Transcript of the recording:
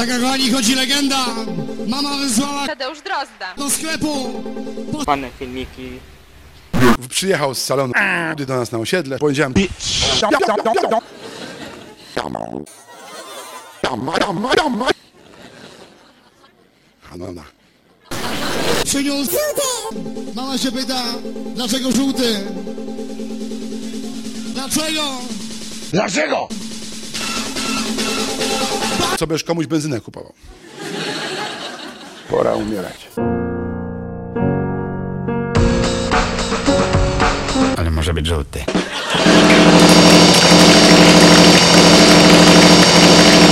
Taka kochani chodzi legenda. Mama wysłała Tadeusz Drozda. do sklepu. Fajne filmiki. Przyjechał z salonu do nas na osiedle. Powiedziałem, a no, no. Przyniósł. Mama się pyta, dlaczego żółty? Dlaczego? Co byś komuś benzynę kupował? Pora umierać. Ale może być żółty.